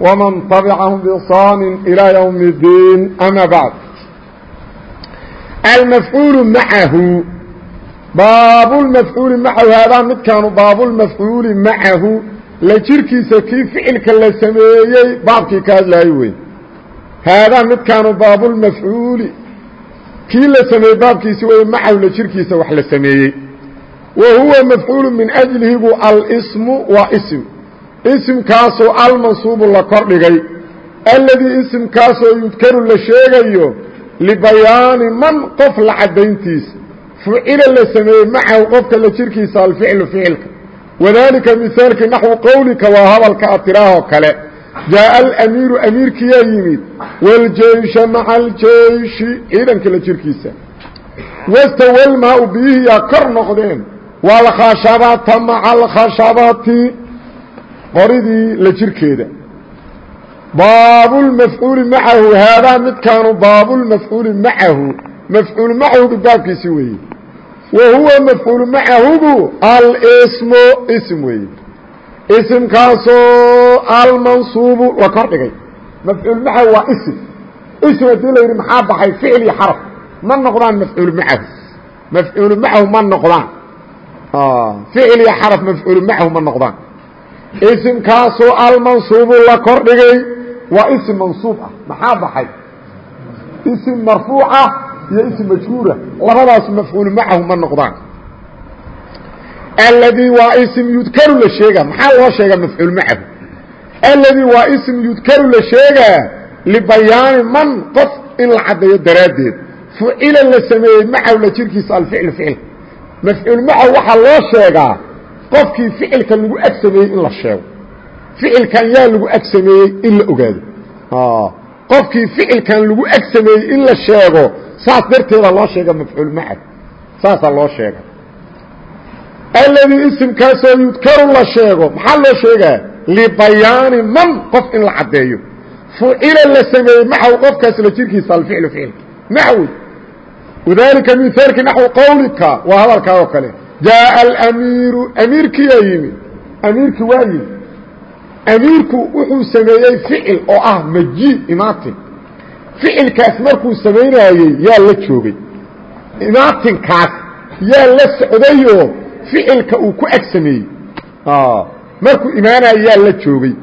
ومن طبعهم بإحsaan إلى يوم الدين أmا بعد المفعuuل معahu baab المفعuuل معahu haadaa midkaanu baab المفعuuلi معahu la jirkiisa kii ficilka la sameeyey baabkii ka hadlaayo wey haadaa midkaanu baab المفعuuلi kii la sameeyey baabkiisi wey macahu la jirkiisa wax la sameeyey wa huwa mafcuul min أجlihi bu alsmu waa sm isimkaasoo almansuubu la kordhigay alladii isimkaasoo yudkaru la sheegayo libayaani man qof la caddayntiisa fucila la sameeyey macahu qofka la jirkiisa alficlu ficilka. Wadaalika misaalkii naxwu qowlika waa hadalka atiraahoo kale. Jaaءa alamiiru amiirkiyaa yimid wاljeysha maca aljeyshi ciidanka la jirkiisa. Wastawalmaa-u biyihiyaa kor noqdeen waalkhashabata maca alkhashabati qoridii la jirkeeda. Baabulmafcuuli macahu haadaa midkaanu baabulmafcuuli macahu mafcuul macahugu baabkiisi weeye wa huwa mafcuul macahugu alsmu ism weeye isimkaasoo almansuubu la kor dhigay. Mafcuul macahu waa ism ism haddii la yidhi maxaa baxay ficil iyo xaraf. Ma noqdaan mafcuul macahu. Mafcuul macahu ma noqdaan. Ficil iyo xaraf mafcuul macahu ma noqdaan isimkaasoo almansuubu la kor dhigay waa isim mansuub ah. Maxaa baxay? Isim marfuuc ah iyo isim majhuura labadaas mafcuul macahu ma noqdaan. Alladii waa isim yudkaru la sheegaa. Maxaa loo sheegaa mafcuul macahu? Alladii waa isim yudkaru la sheegaa libayaani man qof in la caddeeyo daraaddeed. Fucila la sameeyey macahu la jirkiisa alficlu ficilka mafcuul macahu waxaa loo sheegaa qofkii ficilka lagu ag sameeyey in la sheego. Ficilkan yaa lagu ag sameeyey in la ogaado. Qofkii ficilkan lagu ag in la sheego saas darteeda loo sheega mafcuul macad saasaa loo sheega alladii isimkaasoo yudkaru la sheego maxaa loo sheegaa? Libayaani man qof in la caddeeyo. Fucila la sameeyey maxaw qofkaas jirkiisa alficlu ficilka. Naxwi wadaalika mihaalki naxwi qawlika waa hadalkaa oo kale jaaءa alamiiru amiirkiyaa yimid amiirkii waa yimid amiirku wuxuu sameeyey ficil oo ah maji imaatin ficilkaas markuu samaynaayey yaa la joogay imaatinkaas yaa la socdayoo ficilka uu ku ag sameeyey markuu imaanayo yaa la joogay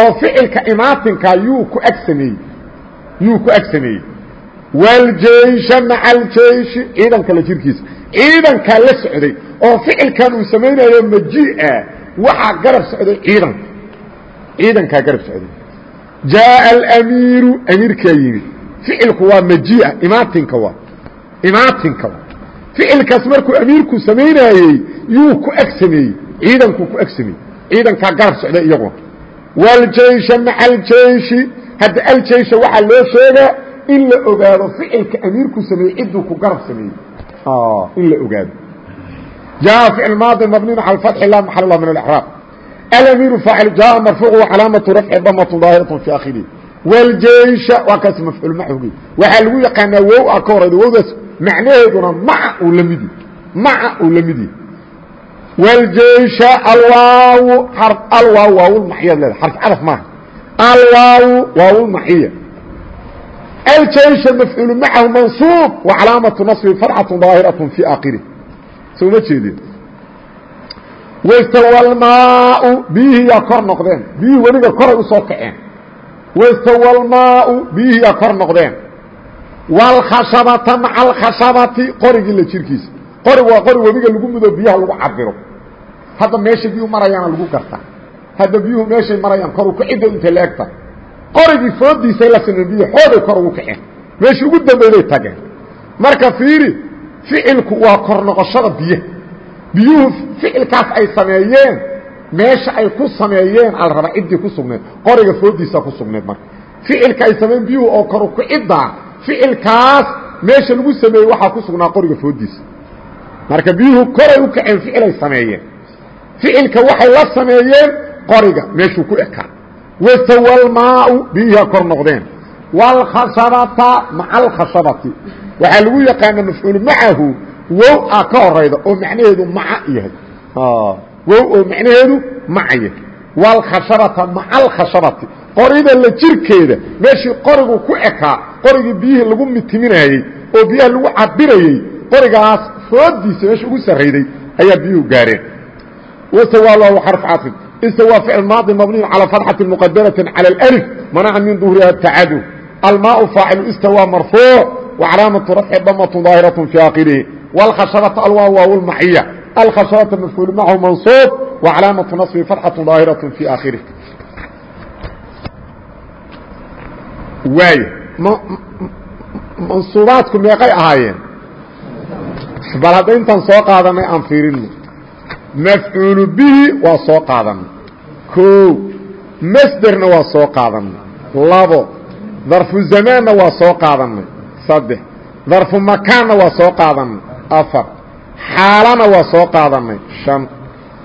oo ficilka imaatinkaa yuu ku ag sameeyey yuu ku ag sameeyey wاljeysha maca aljeyshi ciidanka jirkiisa ciidankaa la socday oo ficilkan uu samaynayo majii'a waxaa garab socday ciidanka ciidankaa garab socday. Jaaءa alamiiru amiirkaa yimid. Ficilku waa majii'a imaatinka waa imaatinka waa. Ficilkaas markuu amiirku samaynaayey yuu ku ag sameeyey. Ku ag sameeyey. Garab socday iyaguna. Wاljeysha maca aljeyshi hadda aljeysha waxaa loo sheegaa in la ogaado ficilka amiirku sameeyey cidduu ku garab sameeyey. In la ogaado جاء فعل ماضي مبني على الفتح لا محل له من الإعراب الأمير فاعل جاء مرفوع وعلامة رفع ضمة ظاهرة في آخره والجيش وكاس مفعول معه waxa lagu yaqaanaa wow a ka horayda wowdaas macnaheeduna maca uu la midi maca uu la midi والجيشha alwaaw alwaaw waawlmaxyaad leeda xarف cadف maaha alwaaw waawlmaxiya الجيشha مفعuل معahu منصوب وعaلaamaة نصب فرcة ظاahiرaة في آkره soo ma jeedin? Wastawalmaau biyihiyaa kor noqdeen. Biyihii weliga koray u soo kaceen. Wastawalmaau biyihiyaa kor noqdeen. Wاlkhashabata maca alkhashabati qorigii la jirkiisa. Qorig waa qori webiga lagu mudo biyaha lagu cabiro hadda meesha biyuhu marayaana lagu gartaa hadda biyuhu meeshay marayaan koru kacidda inta la egta. Qorigii foodiisay la sineen biyi xooday kor ficilku waa kor noqoshada biyaha biyuhu ficilkaas ay sameeyeen meesha ay ku sameeyeen ala rabaa ciddii ku sugneed qoriga foodiisa ku sugneed marka. Ficilka ay sameyn biyuhu oo koru kicidda ficilkaas meesha lagu sameeyey waxaa ku sugnaa qoriga foodiisa marka biyuhu koray u kaceen ficilay sameeyeen. Ficilka waxay la sameeyeen qoriga meeshuu ku ekaa wasawalmaau biyiha kor noqdeen wاlkhashabata maca alkhashabati waxaa lagu yaqaana mafcuul macahu wow a ka horayda oo macnaheedu maca yahay wow oo macnaheedu maca yahay wاlkhashabata maca alkhashabati qorida la jirkeeda meeshii qorigu ku ekaa qorigii biyihii lagu mitiminayey oo biyaha lagu cabirayey qorigaas foodiisa meesha ugu sarrayday ayaa biyuhu gaareen wasawaalow xarf casib isawaa ficil maadi mabniyu calaa fatxati muqadaratin cala alif manaca min duhriha tacadu almaau faacilu istawaa marfuuc wacalaamaةu rafci damatu daahiraة fi akhirihi wاlkhashabata alwaa waaw lmaxiya alkhashabata mafcuul macahu mansuub wacalaamaةu naصbi fatxaة daahiraة fi akhirih waay mansuubaadku meeqay ahaayeen bal hadda intaan soo qaadanay aan fiirino mafcuulu bihi waa soo qaadanay koo masderna waa soo qaadanay labo darfu zamaanna waa soo qaadanay saddex. Darfu makaanna waa soo qaadanay afar. Xaalana waa soo qaadanay shan.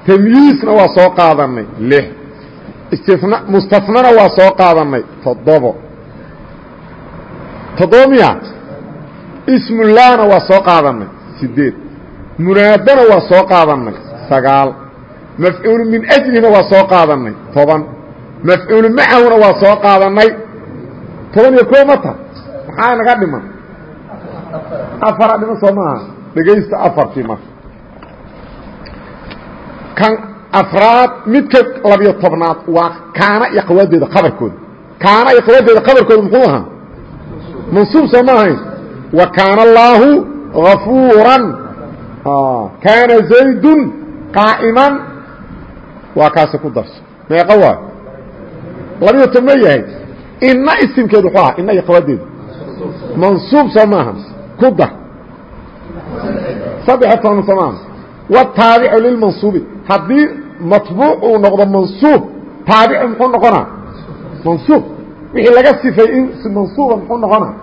Tamyiisna waa soo qaadanay lix. Istina mustanana waa soo qaadanay toddobo. Toddoba miya ismullaahna waa soo qaadanay sideed munaadana waa soo qaadanay sagaal. Mafcuulu min ajlina waa soo qaadanay toban. Mafcuulu macahuna waa soo qaadanay toban iyo koo mata maxaa naga dhiman? Afara dhiman soo maaha. Dhegaysta afartii marka kan afraad midka labiyo tobnaad waa kaana iyo qawaadeeda qabarkooda kaana iyo qawaadeeda qabarkooda muxuu ahaa? Mansuub soo ma ahayn wa kaana allaahu gafuuran kaana zaydun qaa'iman. Waa kaasi ku darso. Meeqo waa? Labiyo tob ma yahay ina isimkeedu wuxuu ahaa ina iyo qawaadeedu mansuub soo maaha. Ku dar saddexiyo toban soo maaha. Wataabicu lilmansuubi haddii matbuuc uu noqdo mansuub taabicu muxuu noqonaa? Mansuub. Wixii laga sifay in mansuuba muxuu noqonaa?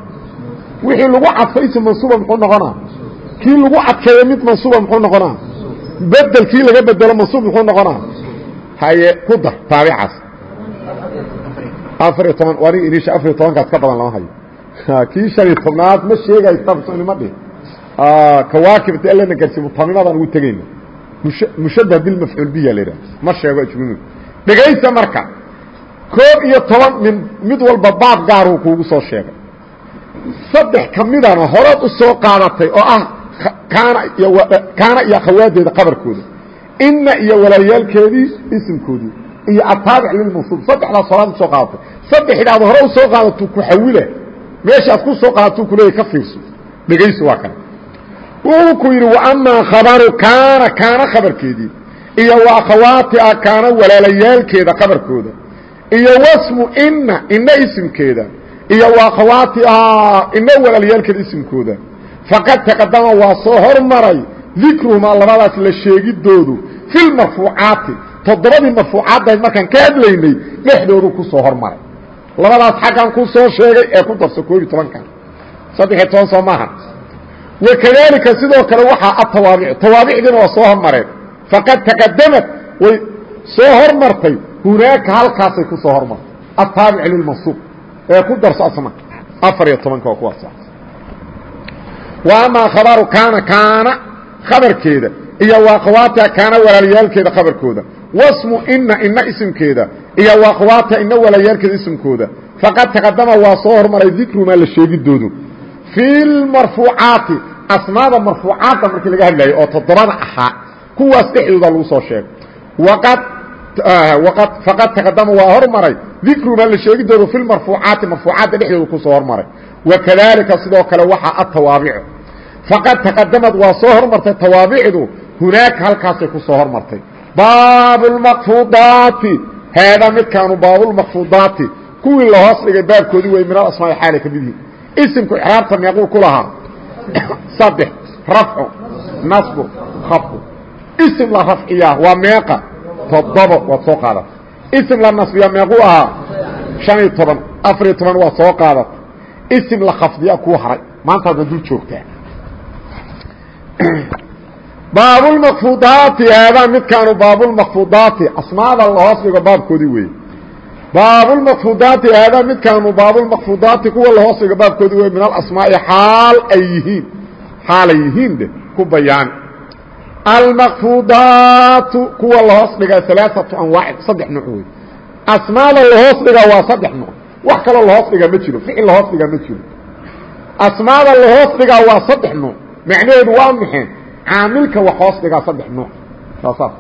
Wixii lagu cadfay ism mansuuba muxuu noqonaa? Kii lagu adkeeyo mid mansuuba muxuu noqonaa? Bedel kii laga bedelo mansuub muxuu noqonaa? Haye ku dar taabicaas afariyo toban aniga inisha afariyo tobankaas ka badan lama hayo. Kii shan iyo tobnaad ma sheegayo kitaabka nima dhihin kawaakibta alana garsi mutamimadaan ugu tegayna mushabah bilmafcuul la yidhaha ma sheego ajrumi dhegaysa marka koob iyo toban min mid walba baab gaaruu kuugu soo sheegay. Saddex ka midana horeed u soo qaadatay oo ah kaana iyo kaana iyo akhawaadeeda qabarkooda. Inna iyo walaalyaalkeedii isimkoodii iyo ataabic lilmansuub saddexdaas horaad u soo qaadatay saddexdaad hore u soo qaadatuu ku xawila. Meeshaad ku soo qaadatuu kuleeya ka fiirso. Dhegayso waa kale wuxuu ku yidhi wamaa khabaru kaana kaana khabarkeedii. Iyo wa akhawaatiha kaana walaalayaalkeeda qabarkooda iyo wasmu inna inna isimkeeda. Iyo wa akhawaatihaa inna walaalayaalkeeda isimkooda. Faqad taqadama waa soo hormaray. Dikruhumaa labadaas la sheegidoodu fi lmarfuucaati toddobadii marfuucaaddahayd markaan ka hadlaynay dhexdoodu ku soo hormaray. Labadaas xaggan ku soo sheegay ee ku darso koob iyo tobankan saddexiyo toban soo maaha wakadalika sidoo kale waxaa atawaabic tawaabicdiina waa soo hormareen faqad taqadamad way soo hormartay. Hunaaka halkaasay ku hormartay. Ataabic lilmansuub ee ku darso asna afar iyo tobanka waa kuwaas. Wa khabaru kaana kaana khabarkeeda iyo wa akhawaatiha kaana walaalayaalkeeda khabarkooda wasmu ina ina isimkeeda iyo wa akhawaatiha ina walaalayaalkeeda isimkooda. Faqad taqadama waa soo hormaray dikrumaa la sheegidoodu. Fi lmarfuucaati asmaada marfuucaadda markii laga hadlayo oo toddobada ahaa kuwaas dhexdooda lagu soo sheegay. Waqad waqad faqad taqadama waa hormaray dikrumaa la sheegidoodu fi lmarfuucaati marfuucaadda dhexdooda ku soo hormaray. Wakadalika sidoo kale waxaa atawaabicu faqad taqadamad waa soo hormartay tawaabicdu hunaaka halkaasay ku soo hormartay baabu lmaqfuudaati haada midkaanu baabulmaqfuudaati kuwii la hoos dhigay baabkoodii wey min alasmaai xaalay ka mid yihiin isimku ixraabta meequu ku lahaa? Saddex rafcu nasbu khafdu isim la rafciyaa waa meeqa toddobo waad soo qaadata. Isim la nasbiyaa meequu ahaa? شhan iyo toban afariyo toban waa soo qaadata. Isim la khafdiya kuu haray. Maanta adna dul joogtaa baabulmakfuudaati haadaa midkaanu baabulmakfuudaati asmaada lahoos dhigo baabkoodii weeye. Baabulmakfuudaati haadaa midkaanu baabulmakfuudaati kuwa lahoos dhigo baabkoodii weye min alasmaa'i xaal ay yihiin. Xaalay yihiin de ku bayaani almakfuudaatu kuwa lahoos dhigaa alaaatu anwaacin saddex nooc wey asmaada lahoos dhigaa waa saddex nooc. Wax kaloo lahoos dhigaa ma jiro ficil lahoos dhigaa ma jiro. Asmaada lahoos dhigaa waa saddex nooc. Macnaheedu caamilka wax hoos dhigaa saddex nooc. Saasaa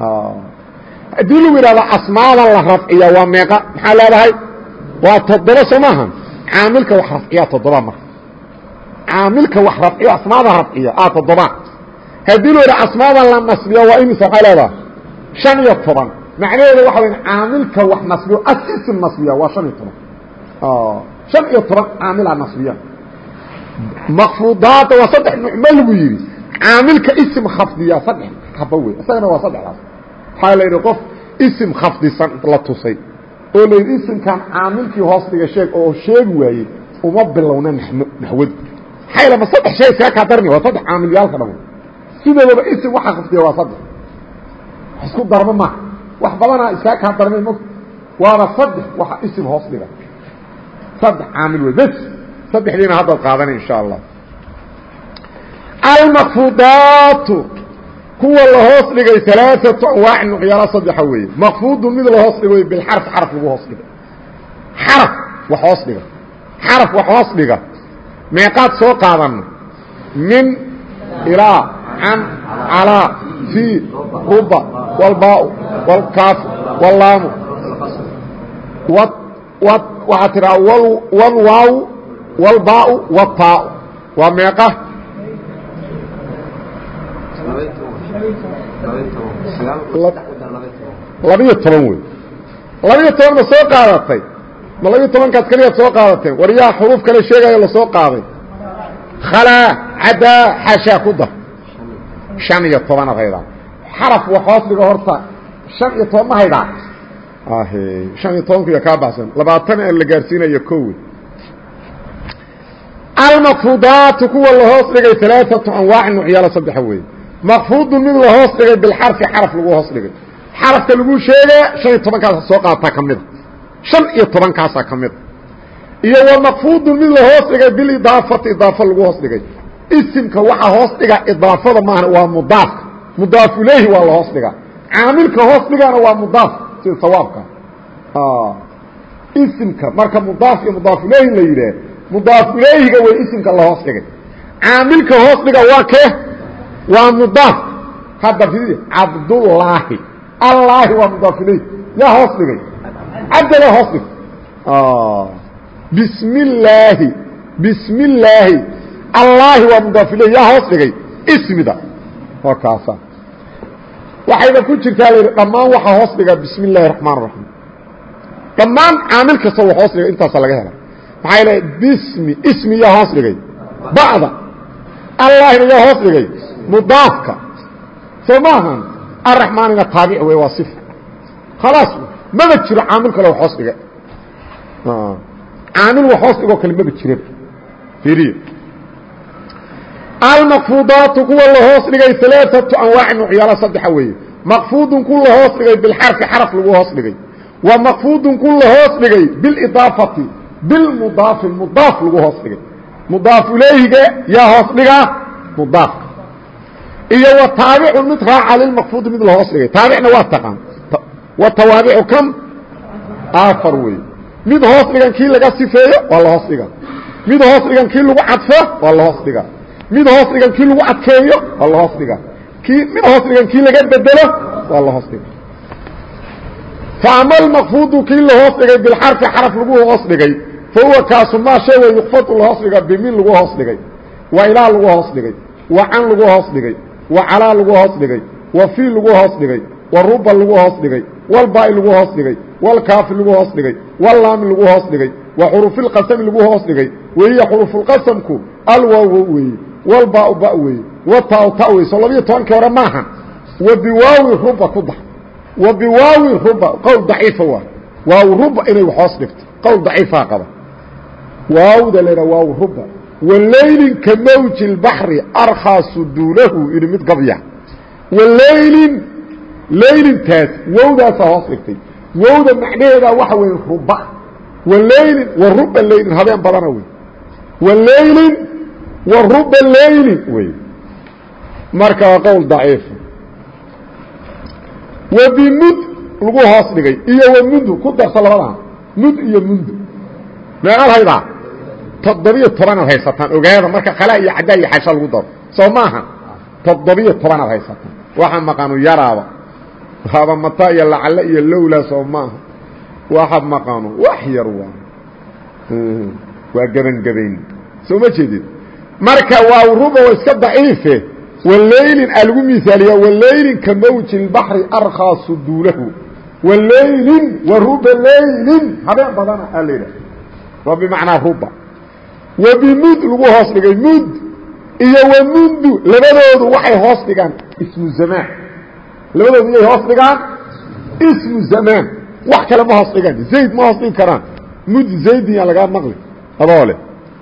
ah. haddii lagu yidhahdo asmaada la rafciya waa meeqa. Maxaa leedahay? Waa toddoba soo maaha caamilka wax rafciya toddoba marka caamilka wax rafciya asmaada rafciya a ah, toddoba. Haddii la yidhahdo asmaada la nasbiya waa imisa waxaa leedahay? Shan iyo toban. Macnaheedu waxa weya caamilka wax nasbiyo asiisu nasbiya waa shan iyo toban. Ah. Shan iyo toban caamila nasbiya. Makfuudaadda waa saddex nuuc ma lagu yidhi caamilka ism khafdiya saddex haba wey isagana waa saddexdaas. Waxaa la yidhi qof ism khafdisan la tusay oo la yidhi isimkan caamilkii hoos dhiga sheeg oo sheegi waayey uma bilowna naxwadu maxaa yl ma saddex shay iskaga kaa darni waa saddex caamilyaalka dhamo sidoodaba ism waxa khafdiya waa saddex. Isku darba maaha. Wax badanaa iskaga kaa darmay m waaba saddex waxa ism hoos dhiga saddex caamil wey bes saddexdiina haddaad qaadanay insha allah almakfuudaatu kuwa la hoos dhigay alaaatu anwaac nuqyaalo saddexa weeye. Makfuudu mid la hoos dhigo bilxarf xaraf lagu hoos dhiga xaraf wax hoos dhiga. Xaraf wax hoos dhiga. Meeqaad soo qaadana min ilaa can calaa fii ruba walbaau walkaafu wallaamu waxaa tiraa walwaaw walbaau wataau waa meeqa labiyo toban wey. Labiyo toban ma soo qaadatay? Ma labiyo tobankaas keliyaad soo qaadateen war yaa xuruuf kale sheegayo la soo qaaday? Khalaa cadaa xashaa ku dar. Shan iyo tobanaad haydaa xaraf wax hoos horta. Shan iyo toban ma haydaa shan iyo tobankuya kaa baxsan labaatan aan la gaarsiinayo kowe almakfuudaatu kuwa la hoos dhigay alaaatu anwaac nucyaalo saddexa weeye makfuudun mid la hoos dhigay bilxarfi xaraf lagu hoos dhigay xarafka lagu sheegaa شhan iyo tobankaasa soo qaataa ka mida شhan iyo tobankaasaa ka mida iyo wa makfuudun mid la hoos dhigay bilidaafati idaafo lagu hoos dhigay isimka waxaa hoos dhiga idaafada maahan waa mudaafka mudaaf ilayhi waa la hoos dhigaa caamilka hoos dhigaana waa mudaaf sida sawaabka isimka marka mudaaf iyo mudaaf ilayhi la yidhaah mudaaf ilayhiga way isimka la hoos dhigay caamilka hoos dhiga waa kee waa mudaaf. Hadda fidi cabdullaahi allaahi waa mudaaf ilayh. Yaa hoos dhigay. Cabdala hoos dhig bismi illaahi bismi illaahi allaahi waa mudaaf ilayh. Yaa hoos dhigay. Ismida. Waa kaasa. Waxayba ku jirtaa la yidhi dhammaan waxaa hoos dhiga bismi illaahi raxmaan raxiim dhammaan caamil kasta wa hoos dhigay intaasa laga hela maxaa la bismi ismi yaa hoos dhigay. Bacda. Allahina yaa hoos dhigay mudaafka soo maahan araxmaanina taabic wey waa صifa khalaas maba jiro caamil kale wax hoos dhiga caamil wax hoos dhigoo kale maba jiraba fiiriya almakfuudaatu kuwa la hoos dhigay alaaatu anwaaci nucyaalo saddexa weeye makfuudun ku la hoos dhigay bilxarfi xaraf lagu hoos dhigay wa makfuudun ku la hoos dhigay bilidaafati bilmudaafi mudaaf lagu hoos dhigay mudaaf ilayhiga yaa hoos dhigaa mudaafka iyo wa taabicun mid raaca lilmakfuudi mid la hoos dhigay. Taabicna waa taqaan. Wa tawaabicu kam? Afar wey mid hoos dhigan kii laga sifeeyo waa la hoos dhiga mid hoos dhigan kii lagu cadfo waa la hoos dhiga mid hoos dhigan kii lagu adkeeyo waa la hoos dhiga kii mid hoos dhigan kii laga bedelo waa la hoos dhiga faama almakfuudu kii la hoos dhigay bilxarfi xaraf lagu hoos dhigay. Fa huwa kaasu maa shay way yukfadu la hoos dhiga dhigay. Wa ilaa lagu hoos can lagu hoos dhigay wa calaa lagu hoos dhigay. Wa fii lagu hoos dhigay. Wa ruba lagu hoos dhigay. Walbaai lagu hoos dhigay. Walkaafi lagu hoos dhigay. Wallaami lagu hoos dhigay. Wa xurufilqasami lagu hoos dhigay. Wahiya xurufulqasamku alwaawo weeye walbaau ba weeye wataau ta wey soo labiyo tobankii hore maaha. Wa biwaawi ruba ku dar wa biwaawi ruba. Qowl daciifa waa. Waaw ruba inay hoos dhigto. Qowl daciifaa qaba. Waawda laydha waaw ruba walaylin ka mawji اlbaxri arkhaa suduulahu idhi mid gabya walaylin laylintaas wowdaasaa hoos dhigtay wowda macnaheedaa waxa weeye ruba walaylin wa ruba laylin habeen badana wey walaylin wa ruba laylin wey marka waa qowl daciifa wabimud lagu hoos dhigay iyo wamundu ku darso labadaa mud iyo mundu meeqaad haydaa toddobiyo tobanaad haysataan. Ogaada marka khalaa iyo caddaa iyo xasha lagu daro soo maaha. Toddobiyo tobanaad haysataan. Waxa maqanu yaraaba. Haba mata iyo lacalle iyo lowlaa soo maaha. Waxa maqanu wax yar waa. Waa gebangebayn soo ma jeedid marka waa ruba waa iska daciife. Walaylin aa lagu miaaliya walaylin ka mawji اbaحri arkhaa suduulahu walaylin wa ruba laylin habeen badana aa la yidhaha waa bimacnaa ruba wa bimud lagu hoos dhigay mud iyo wamundu labadoodu waxay hoos dhigaan ismu zamaan labadoodu iyay hoos dhigaan ismu zamaan wax kale ma hoos dhigaan zayd ma hoos dhigi karaan. Mud zaydin yaa lagaa maqli adoo leh.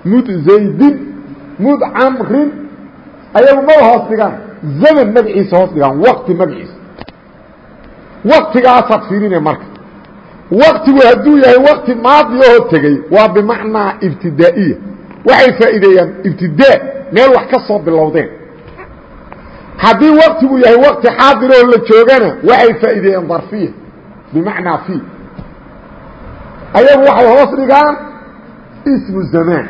Mud zaydin mud camrin ayagu maba hoos dhigaan. Zaman magaciisa hoos dhigaan wakti magaciisa waktigaasaad fiirine marka. Waktigu hadduu yahay wakti maadi oo tegey waa bimacnaa ibtidaa'iya waxay faa'iideeyaan ibtidaa meel wax ka soo bilowdeen haddii waktigu yahay wakti xaadiroo la joogana waxay faa'iideeyaan darfiya bimacnaa fi ayagu waxay hoos dhigaan ismu zamaan.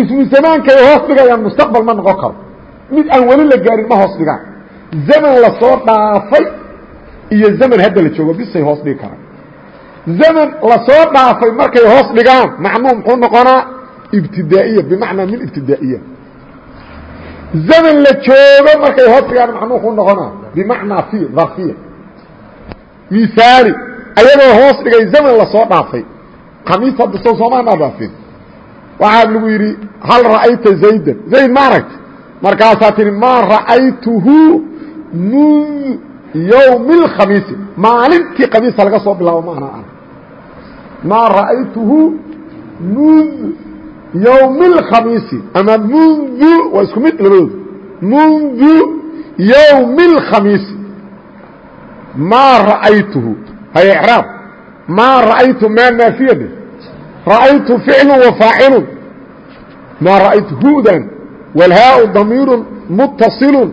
Ismu zamaankay hoos dhigayaan mustaqbal ma noqon karo. Mid aan weli la gaarin ma hoos dhigaan. Zaman la soo dhaafay iyo zaman hadda la joogo bisay hoos dhigi karaan. Zaman la soo dhaafay markay hoos dhigaan macnuu muxuu noqonaa ibtidaa'iya bimacnaa min ibtidaa'iya. Zaman la joogo markay hoos dhigaan macnuu muxuu noqonaa bimacnaa fi darfiya miaali ayagoo hoos dhigay zaman la soo dhaafay. Khamiis hadda soo soomaanaa dhaafin. Waxaa lagu yidhi hal ra'ayta zaydan? Zayd ma aragta. Markaasaa tihi maa ra'aytuhu mund yowmi اlkhamiisi maalintii khamiisa laga soo bilaabo ma anaa arag maa ra'aytuhu mund yowmi اlkhamiisi ama mundu waa isku mid labadooda mundu yowmi اlkhamiisi maa ra'aytuhu hay icraab maa ra'aytu maa naafiyade ra'aytu ficlu wa faacilu maa ra'aytu hudan wاlhaau damiiru mutasilu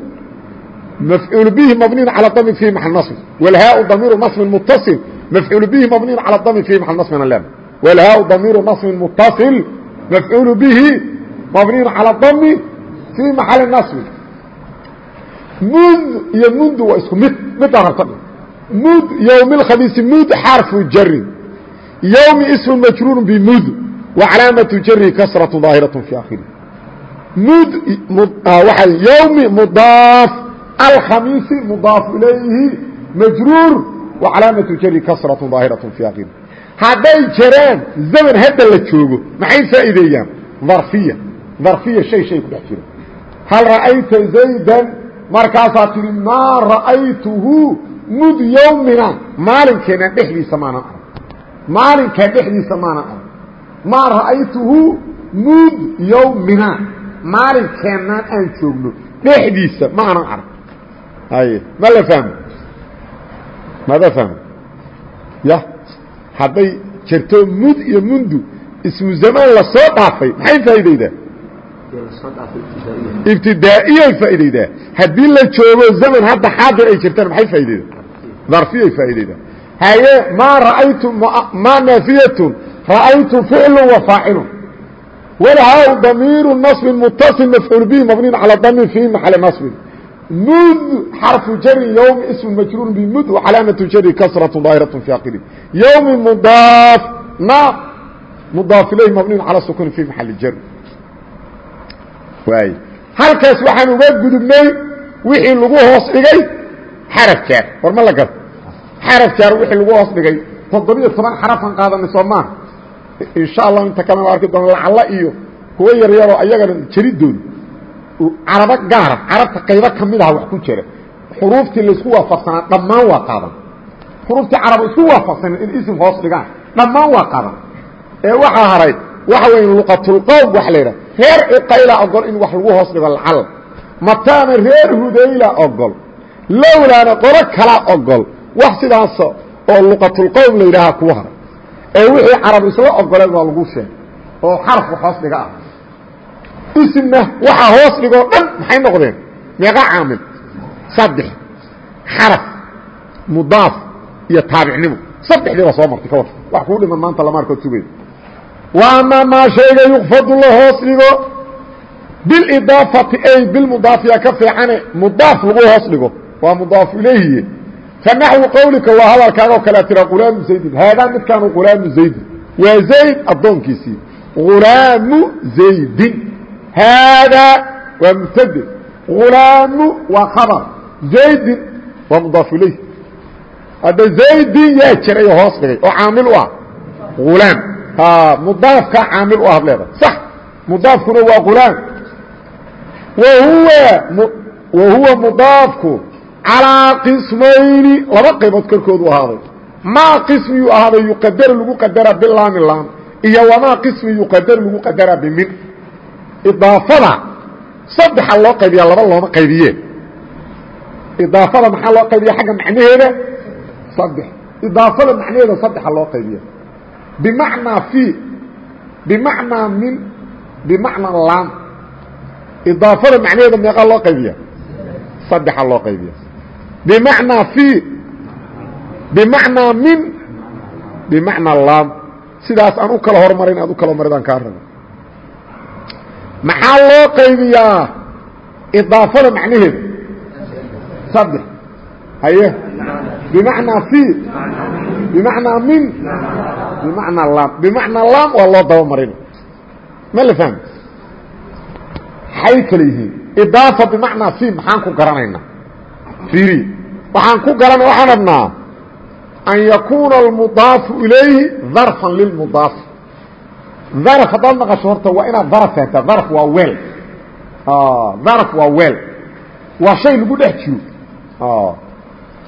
mafcuul bihi mabniyu calى dami fi maal naصb wاlhaau damiiru naصbin mutaصil mafcuul bihi mabniyu calى dami fi maal naصbin alem wاlhaau damiiru naصbin mutaصil mafcuul bihi mabniyu calى dami fii maxali naصbi mud iyo mundu waa isku mid middaa rabta mud ywm اkhamiisi mud xarfu jarin ywmi ism majruur bmud wacalaamaةu jari kasraة ظaahiraة fi akhiri mud ywmi mudaaf alkhamiisi mudaaf ilayhi majruur wacalaamaةu jari kasraة ظaahiraة fi akhiri hadday jaraan zaman hadda la joogo maxay faa'iideeyaan? Dharfiya dharfiya shay shay ku dhex jira. Hal ra'ayta zaydan? Markaasaa tihi maa ra'aytuhu mud ywmina maalinkeenaan dhexdiisa maanan arag. Maalinkaa dhexdiisa maanan arag. Maa ra'aytuhu mud ywmina maalinkeenaan aan joogno dhexdiisa ma aanan arag. Ay ma la fahmo? Mada fahmo? Ya hadday jirto mud iyo mundu ismu zamaan la soo dhaafay maxay faa'iidaydaa ibtidaa'iyay faa'iidaydaa haddii la joogo zaman hadda xaadir ay jirtaan maxay faa'iidaydaa darfiyay faa'iidaydaa haye maa ra'aytu maa naafiyatun ra'aytu ficlu wa faacilu walhaa damiiru naصbin mutaصil mafcuul bihi mabniin calى damin fii maxali naصbin mud xarfu jari ywmi ism majruur bimud wcalaamaةu jari kasraة daahiraة fi akiri ywmi mudaaf na mudaaf ilayh mabniin calى sukuni fi maxali jari waay halkaas waxaan uga gudubnay wixii lagu hoos dhigay xaraf jaar war ma la gar xaraf jaar wixii lagu hoos dhigay toddobiyo toban xarafan qaadanay soo maaha insha allah inta kalena arki doona lacalla iyo kuwa yaryaroo ayagana jaridooda carabo gaara carabta qaybo ka mid aha wax ku jira. Xuruuftii laysku waafaqsanaa dhammaan waa qaadan. Xuruftii carab isku waafaqsanin in isim hoos dhigaan dhammaan waa qaban ee waxaa haray waxa weya luqatulqowm waxa la yidhaha reer ciqayla ogol in wax lagu hoos dhigo lacal mataana reer hudayla ogol lowlaana qolo kala ogol wax sidaas oo luqatulqowm la yidhaaha kuu haray. Ee wixii carab isla ogoleen waa lagu sheegay. Oo xarafka hoos dhiga ah isimna waxaa hoos dhigoo dhan maxay noqdeen? Meeqa caamil. Saddex xaraf mudaaf iyo taabicnimo. Saddexdii baa soo martay ka war wax kuu dhiman maanta lama arkood sugay wa amaa maa shayga yukfadu la hoos dhigo bilidaafati ay bilmudaafiya ka fiicane mudaaf lagu hoos dhigo. Waa mudaafu ilayhiye ka naxwi qawlika waa hadalkaagoo kale tira qulaamu zaydin. Haadaa midkaanu qulaamu zaydin. Waa zayd addoonkiisii. Gulaamu zaydin haadaa waa mubtade gulaamu waa khabar zaydin waa mudaaf ilayh hadda zaydin yaa jiray oo hoos dhigay oo caamil u ah ulaam mudaafka caamil u ahad leeda sax mudaafkuna waa gulaam wahuwa wahuwa mudaafku calىa qismayni laba qaybood korkoodu ahaaday maa qismi yuu ahaaday yuqadaru lagu qadara bilaami laam iyo wamaa qismi yuqadaru lagu qadara bimin idaafada saddexa loo qaybiya laba looma qaybiye. Idaafada maxaa loo qaybiya xagga macnaheeda? Saddex. Idaafada macnaheeda saddexa loo qaybiya bimacnaa fii bimacnaa min bimacnaa laam. Idaafada macnaheeda meeqaa loo qaybiya? Saddexa loo qaybiya. Bimacnaa fii bimacnaa min bimacnaa laam. Sidaas aan u kala hormarin aad u kala maridaan kaa raba maxaa loo qaybiyaa? Idaafada macnaheeda saddex haye. Bimacnaa fii bimacnaa min. Bimacnaa laam. Bimacnaa laam waa loo daba marin ma la fahmi? Maxay kala yihiin idaafa bimacnaa fii maxaan ku garanaynaa? Fiiri. Waxaan ku garana waxaan rabnaa an yakuuna almudaafu ilayhi darfan lilmudaaf darf haddaad maqasho horta waa inaad daraf fahantaa darf waa weel. Darf waa weel. Waa shay lagu dhex jiro.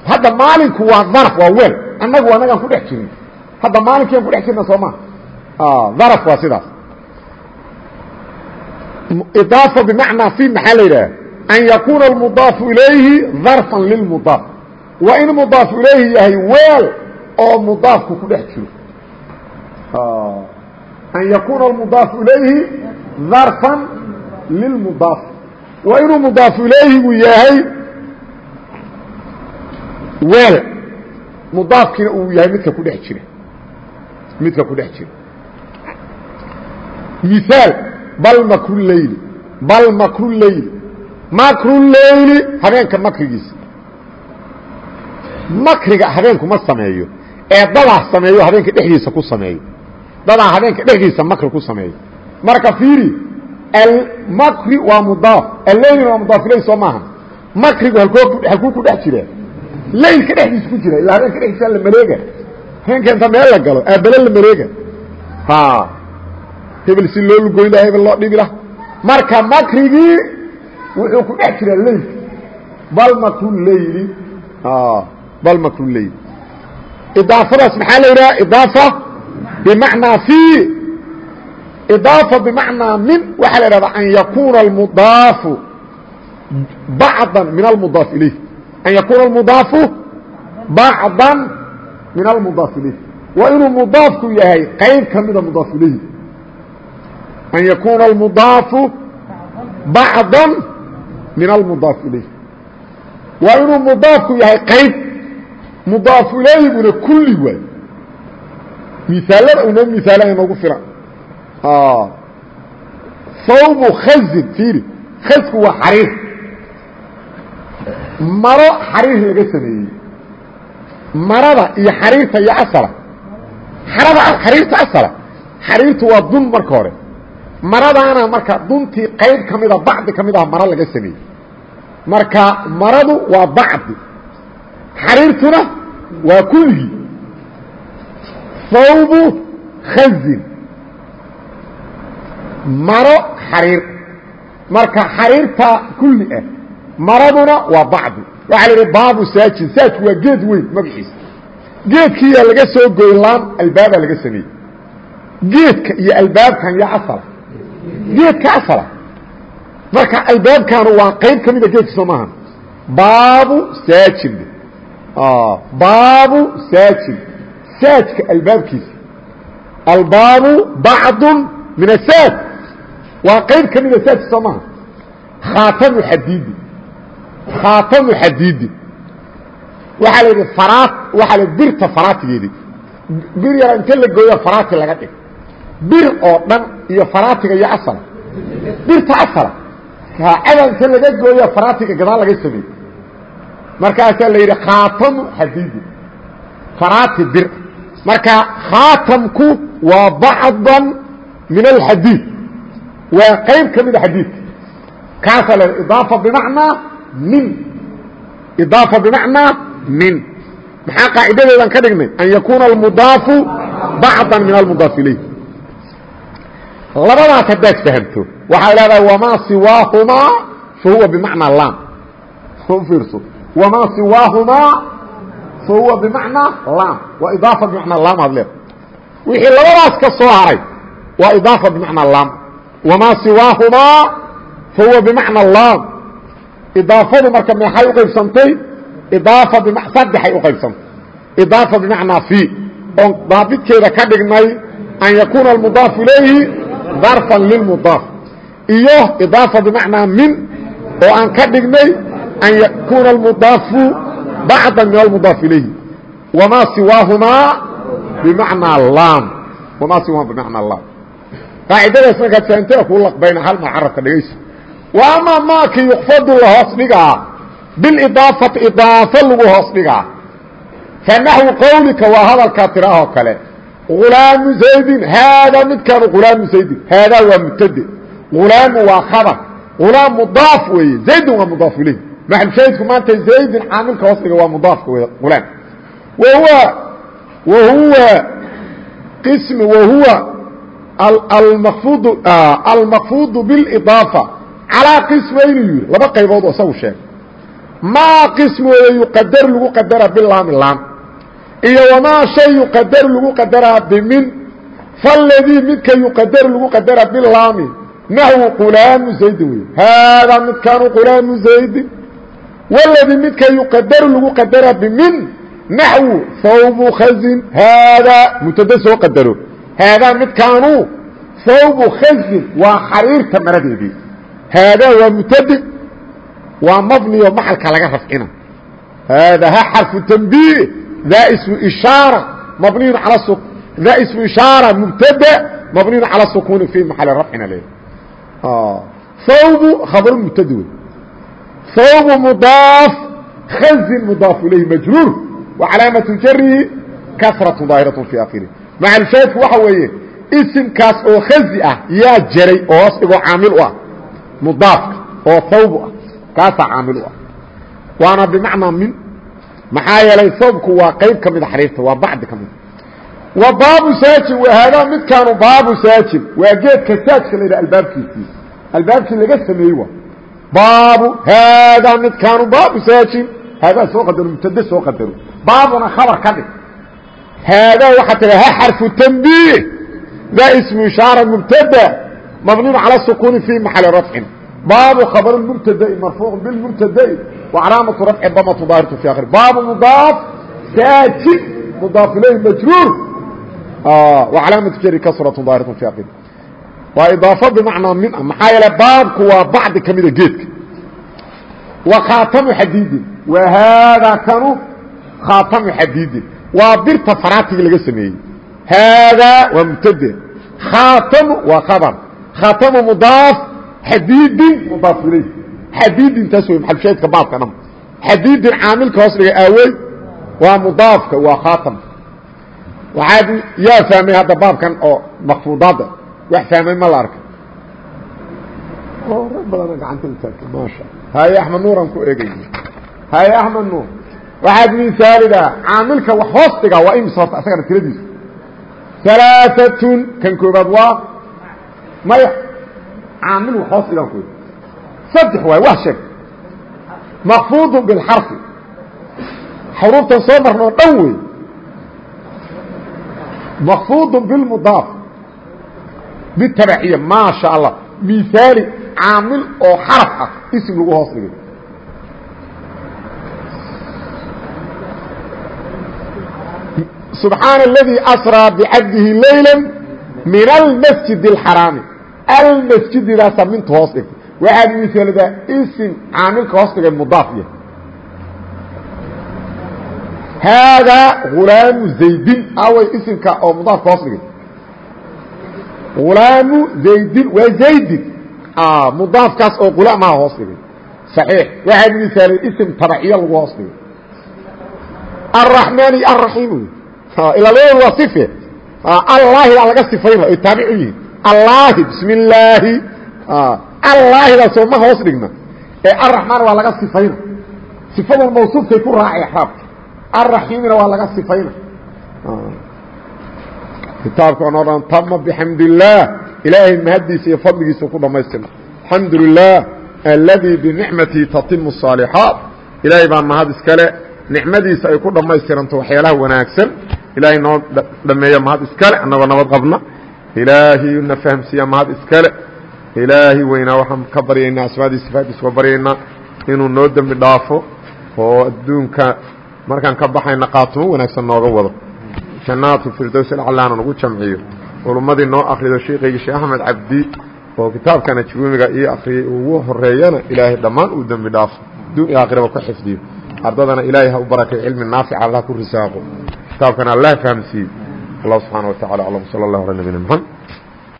Hadda maalinku waa darf waa weel. Annagu annagaan ku dhex jirin. Hadda maalinkiian ku dhex jirna soo maa darf waa sidaas. Idaafa bimacnaa fi maxaa la yidhaha an yakuuna almudaafu ilayhi darfan lilmudaaf waa in mudaafu ilayhi yahay weel oo mudaafku ku dhex jiro an yakuuna almudaafu ilayhi darfan lilmudaaf waa inuu mudaafu ilayhigu yahay weel mudaafkiina uu yahay midka ku dhex jira midka ku dhex jira miaal bal makru leyli bal makru leyli makru leyli habeenka makrigiisa makriga habeenku ma sameeyo ee dadaa sameeyo habeenka dhexdiisa ku sameeyo dadaa habeenka dhexdiisa makri ku sameeyo marka fiiri almakri waa mudaaf alleylina waa mudaaf iley soo maaha. Makrigu halkuu ku dhex jiraa leylka dhexdiisa ku jira ilaa habeenka dhexdiisa la mareega. Habeenka inta meel la galo aabale la mareega. Hebel si loo lugoyn laha hebel loo dhibi lah marka makrigii wuxuu ku dhex jiraa leylka bal makru leyli bal makru leyli idaafadaas maxaa la yidhaha idaafa bimacnaa fi idaafa bimacnaa min waxaa la idhahdaa an yakuuna almudaafu bacda min almudaaf ilayh an yakuuna almudaafu bacda min almudaaf ilayh waa inuu mudaafku yahay qayb ka mida mudaaf ilayhi an yakuuna almudaafu bacda min almudaaf ilayh waa inuu mudaafku yahay qayb mudaafu ilayhiguna kulli waay misaalada unoo misaalana noogu filan. Sawbu khazin fiiri. Khasku waa xariir. Maro xariir laga sameeyey. Marada iyo xariirta iyo asala. Arada xariirta asala. Xariirtu waa dun marka hore. Maradaana marka duntii qayb ka mida bacdi ka mid ah maro laga sameeyey. Marka maradu waa bacdi. Xariirtuna waa kulligii sawbu khazin maro xariir marka xariirta kulli ah maraduna waa bacdi waxaa la idhi baabu saajin saajku waa geed weyn magaciisa geedkiiyaa laga soo goy laan albaabaa laga sameeyey geedka iyo albaabkan yaa asala geedka asala marka albaabkaanu waa qayb ka mida geedka soo maaha baabu saajin baabu saajin saajka albaabkiisa. Albaabu bacdu min asaaj waa qayb ka mida saajka soo khaatamu xadiidi. Khaatamu xadiidi. Waxaa la yidhi araat waxaa la birta faraatigeedii bir yara inta la gooyo faraati laga dhig. Bir oo dhan iyo faraatiga iyo asala birta asala kaacada inta laga gooyo faraatiga gadaal laga sameey markaasaa la yidhi khaatamu xadiidi. Faraati bir marka khaatamku waa bacdan min alxadiid waa qayb ka mida xadiidka kaasaa la idaafa bimacnaa min. Idaafa bimacnaa min. Maxaa qaacidadeedan ka dhignay? An yakuuna almudaafu bacda min almudaaf ilayh labadaas haddaad fahamto waxaa leedahay wamaa siwaahumaa? Fa bimacnaa laam. Iirso wamaa siwaahumaa fa huwa bimacnaa laam. Waa idaafa bimacnaa laam aad leedahay wixii labadaas ka soo haray waa idaafa bimacnaa laam. Wamaa siwaahumaa fa huwa bimacnaa laam. Idaafadu marka meexay u qaybsantay? Idaafa saddexay u qaybsantay. Idaafa bimacnaa fii. Oon daabidkeeda ka dhignay an yakuuna almudaaf ilayhi darfan lilmudaaf. Iyo idaafa bimacnaa min oo aan ka dhignay an yakuuna almudaafu bacda min almudaaf ilayhi wamaa siwaahumaa bimacnaa laam wamaa siwahuma bimacnaa laam qaacidadaas markaad fahamtay kuu laqbayna hal mar carabka dhegayso wa amaa maakii yukfadu la hoos dhigaa bilidaafati idaafo lagu hoos dhigaa fa naxwu qawlika waa hadalkaa tiraahoo kale ulaamu zaydin haadaa midkaanu ulaamu zaydin haadaa waa mubtade ulaamu waa khabar ulaam mudaaf weeye zaydin waa mudaaf ilayh maxalshahidku maanta zaydin caamilka hoos dhiga waa mudaafka w ulaam wahuwa wahuwa qism wahuwa almafud almaqfudu bilidaafa. Calaa qismayni yiri laba qaybood oo isagu sheegay. Maa qism weeye yuqadar lagu qadara bilaami laam iyo wamaa shay yuqadaru lagu qadaraa bimin. Faladii midka yuqadaru lagu qadara bilaami naxwu qulaamu zaydin wey haadaa midkaanu qulaamu zaydin wladii midka yuqadaru lagu qadara bimin naxwu hawbu khazin haadaa muntada soo qadaro haadaa midkaanu hawbu khazin waa xariirta maradeedii haadaa waa mutadi waa mabniyo maxalka laga rafcina haada ha xarfu tanbiih daa ismu ishaara mabniyun ala daa ismu ishaara mubtada mabniyun cala sukuuni fii maxali rafcina le hawbu khabar mutadi wey sawmu mudaaf khanzin mudaafu ilayhi majruur wa calaamatu jarihi kasratu daahiratu fii akhirih macalushaahidku waxa weeye isimkaas oo khanzi ah yaa jaray oo hoos dhigoo caamil u ah mudaafka oo sawbu ah kaasaa caamil u ah waana bimacnaa min maxaa yeelay sawbku waa qayb ka mida xariirta waa bacdi ka mida wa baabu saajib wa haadaa midkaanu baabu saajib waa geedka saajka la yidhaha albaabkiisii albaabkii laga sameeyey wa baabu haadaa midkaanu baabu saajin haadaa soo qadaro mubtade soo qadaro baabuna khabar ka dhig haadaa waxaa tiha ha xarfu tambiih daa ismu ishaara mubtada mabniun cala sukuuni fii maxali rafcin baabu khabaru mubtadai marfuuq bilmubtadai wa calaamatu rafci damatu daahirtu fi akhri baabu mudaaf saajin mudaaf ilayhi majruur wa calaamatu jari kasratu daahiratu fi akhri waa idaafo bimacnaa min maxaa yeele baabku waa bacdi ka mida geedka wa khaatamu xadiidin wa haadaa kanu khaatamu xadiidin waa birta faraatiga laga sameeyey haadaa waa mubtade khaatamu waa khabr khaatamu mdaaf xadiidin mdaaf ilayh xadiidintaas wey maxalshaydka baabka dham xadiidin caamilka hoos dhiga aawey waa mudaafka waa khaatamka waxaad yaa fahmay hadda baabkan oo makfuudaadda wax fahmay ma la arkay oo rag badana gacanta utaagtay maasha haye axmed nuuran ku eegay. Haye axmed nuur waxaad misaalidaa caamilka wax hoos dhigaa waa imis horta asagana tiradiisa. Alaaatun kan koobaad waa maya caamil wax hoos dhigaan ku saddex waay wax sheeg. Maqfuudun bilxarfi xuruuftan soo marnoo dhan wey maqfuudun bilmudaaf bitabaiy maa sha allah miaali caamil oo xaraf ah ism lagu hoos dhigay. Subxaana اladii asraa bcabdihi layla min almasjid اlxaraami almasjididaasaa minta hoos dhigtay. Waxaad miaalidaa isim caamilka hoos dhigay mudaaf iyo haadaa hulaamu zaydin. Away isimka oo mudaafka hoos dhigay ulaamu zaydin waa zaydin mudaafkaas oo ulaamaa hoos dhigay صaxiix waxaa misaalay ism tabciyo lagu hoos dhigay araxmaani araxiim ila labadoodu waa sife allaahibaa laga sifaynaya oy taabic u yihiin allaahi bismi illaahi allaahidaa soo ma hoos dhigna ee araxmaan waa laga sifayna sifadu mawsuufkay ku raacay xraabka araxiimina waa laga sifayna kitaabkan oo dhan tama bxamd الlah ilaahay mahadiisa iyo fadligiisa ku dhamaystirna alxamdu لlah اladي بnicmatihi tatimu الصاalixaaت ilaahay baa mahad iskale nicmadiisa ay ku dhamaystiranto waxyaalaha wanaagsan ilaahay noo dhameeya mahad iskale annagoo nabad qabna ilaahay na fahmsiiya mahad iskale ilaahay weynaa waxaan ka baryaynaa asmaadii sifaadiisa ka baryaynaa inuu noo dembi dhaafo oo adduunka markaan ka baxayna qaatumo wanaagsan nooga wado jannaatu firdows alclaana nagu jamciyo. Culummadii noo akrido sheikayga sheekh axmed cabdi oo kitaabkan ajruumiga ii akriyey ugu horeeyana ilaahay dhammaan uu dembi dhaafo. Adduun iyo aakhiraba ku xifdiyo. Ardadana ilaahay ha u barakay cilmi naafica allah ku risaaqo. Kitaabkana allah fahamsiiye allah subxaana wa tacala aclam. Sala allah ala nabina mxamed